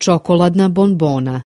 Čokoladna bonbona.